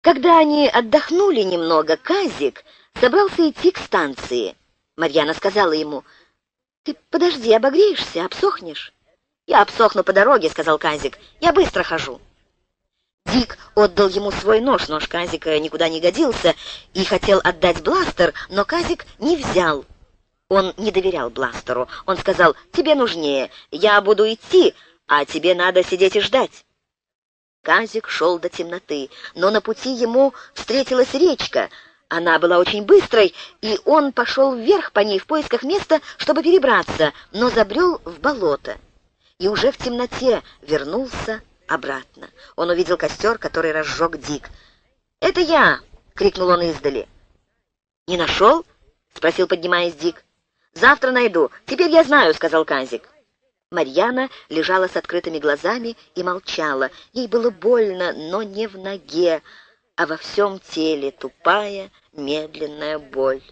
Когда они отдохнули немного, Казик собрался идти к станции. Марьяна сказала ему, «Ты подожди, обогреешься, обсохнешь». «Я обсохну по дороге», — сказал Казик, «я быстро хожу». Дик отдал ему свой нож, нож Казика никуда не годился, и хотел отдать бластер, но Казик не взял. Он не доверял бластеру. Он сказал, «Тебе нужнее, я буду идти, а тебе надо сидеть и ждать». Казик шел до темноты, но на пути ему встретилась речка. Она была очень быстрой, и он пошел вверх по ней в поисках места, чтобы перебраться, но забрел в болото. И уже в темноте вернулся обратно. Он увидел костер, который разжег Дик. «Это я!» — крикнул он издали. «Не нашел?» — спросил, поднимаясь Дик. «Завтра найду. Теперь я знаю», — сказал Казик. Марьяна лежала с открытыми глазами и молчала. Ей было больно, но не в ноге, а во всем теле тупая, медленная боль.